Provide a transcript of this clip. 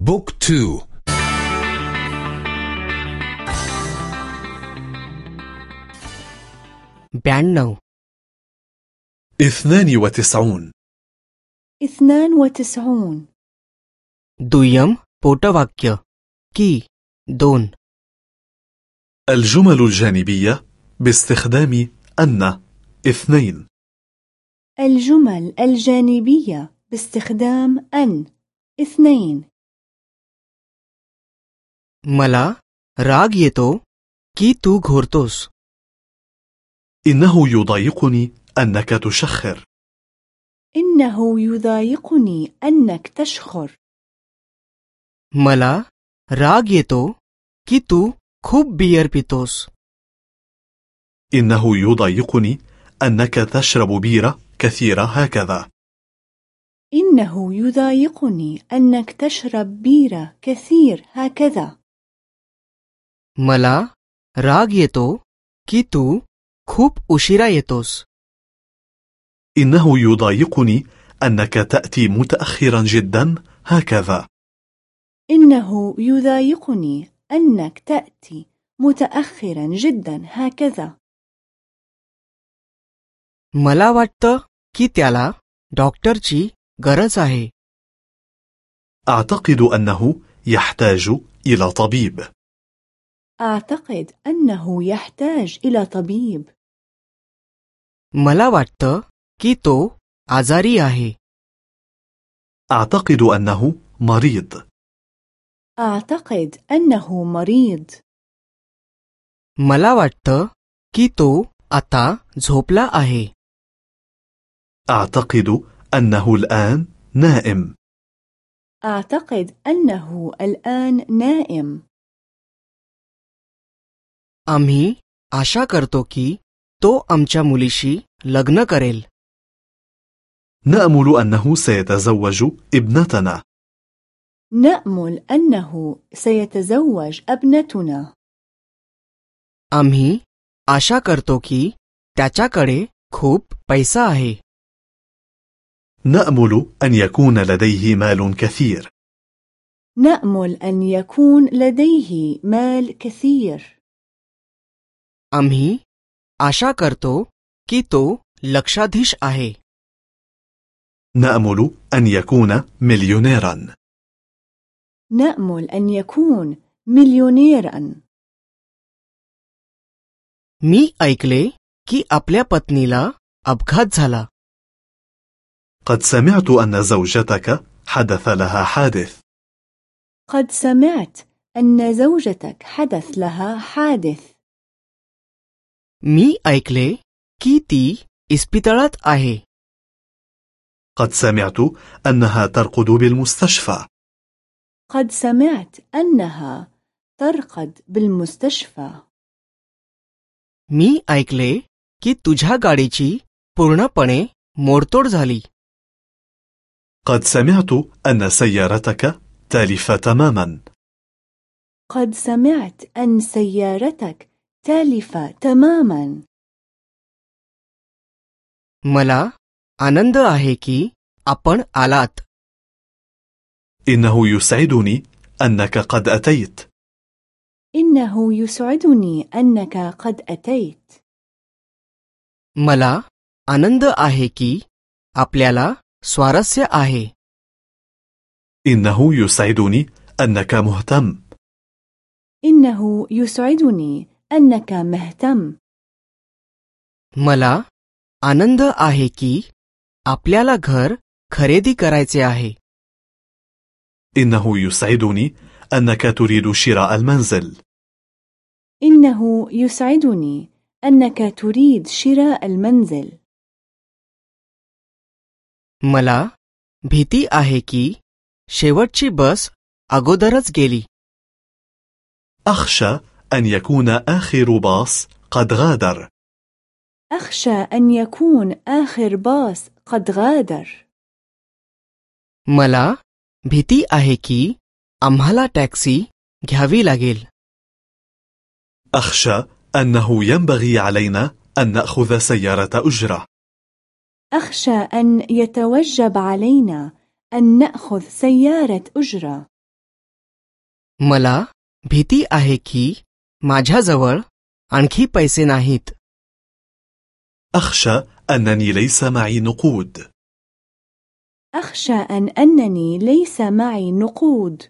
بوك تو. بانو اثنان وتسعون. اثنان وتسعون. دويم بوتا بوتواكيا كي دون. الجمل الجانبية باستخدام أن. اثنين. الجمل الجانبية باستخدام أن. اثنين. मला राग येतो की तू घोरतोस إنه يضايقني أنك تشخر إنه يضايقني أنك تشخر मला राग येतो की तू खूप बियर पितोस إنه يضايقني أنك تشرب بيرة كثيرة هكذا إنه يضايقني أنك تشرب بيرة كثير هكذا मला राग येतो की तू खूप उशिरा येतोस إنه يضايقني أنك تأتي متأخرا جدا هكذا إنه يضايقني أنك تأتي متأخرا جدا هكذا मला वाटतं की त्याला डॉक्टरची गरज आहे أعتقد أنه يحتاج إلى طبيب أعتقد أنه يحتاج إلى طبيب मला वाटतं की तो आजारी आहे أعتقد أنه مريض أعتقد أنه مريض मला वाटतं की तो आता झोपला आहे أعتقد أنه الآن نائم أعتقد أنه الآن نائم आम्ही आशा करतो की तो आमच्या मुलीशी लग्न करेल نأمل أنه سيتزوج ابنتنا نأمل أنه سيتزوج ابنتنا आम्ही आशा करतो की त्याच्याकडे खूप पैसा आहे نأمل أن يكون لديه مال كثير نأمل أن يكون لديه مال كثير आम्ही आशा करतो की तो लक्षाधीश आहे نأمل أن يكون مليونيرا نأمل أن يكون مليونيرا मी ऐकले की आपल्या पत्नीला अपघात झाला قد سمعت أن زوجتك حدث لها حادث قد سمعت أن زوجتك حدث لها حادث मी ऐकले की ती इस्पितळात आहे قد سمعت أنها ترقد بالمستشفى قد سمعت أنها ترقد بالمستشفى मी ऐकले की तुझ्या गाडीची पूर्णपणे मोडतोड झाली قد سمعت أن سيارتك تالفة تماما قد سمعت أن سيارتك تالفة تماما मला आनंद आहे की आपण आलात إنه يسعدني أنك قد أتيت إنه يسعدني أنك قد أتيت मला आनंद आहे की आपल्याला स्वारस्य आहे إنه يسعدني أنك مهتم إنه يسعدني أنك مهتم मला आनंद आहे की आपल्याला घर खरेदी करायचे आहे إنه يسعدني أنك تريد شراء المنزل إنه يسعدني أنك تريد شراء المنزل मला भीती आहे की शेवटची बस अगोदरच गेली أخشى أن يكون آخر باص قد غادر أخشى أن يكون آخر باص قد غادر मला भीती आहे की आम्हाला टॅक्सी घ्यावी लागेल أخشى أنه ينبغي علينا أن نأخذ سيارة أجرة أخشى أن يتوجب علينا أن نأخذ سيارة أجرة मला भीती आहे की माझ्याजवळ आणखी पैसे नाहीत أخشى أنني ليس معي نقود أخشى أن أنني ليس معي نقود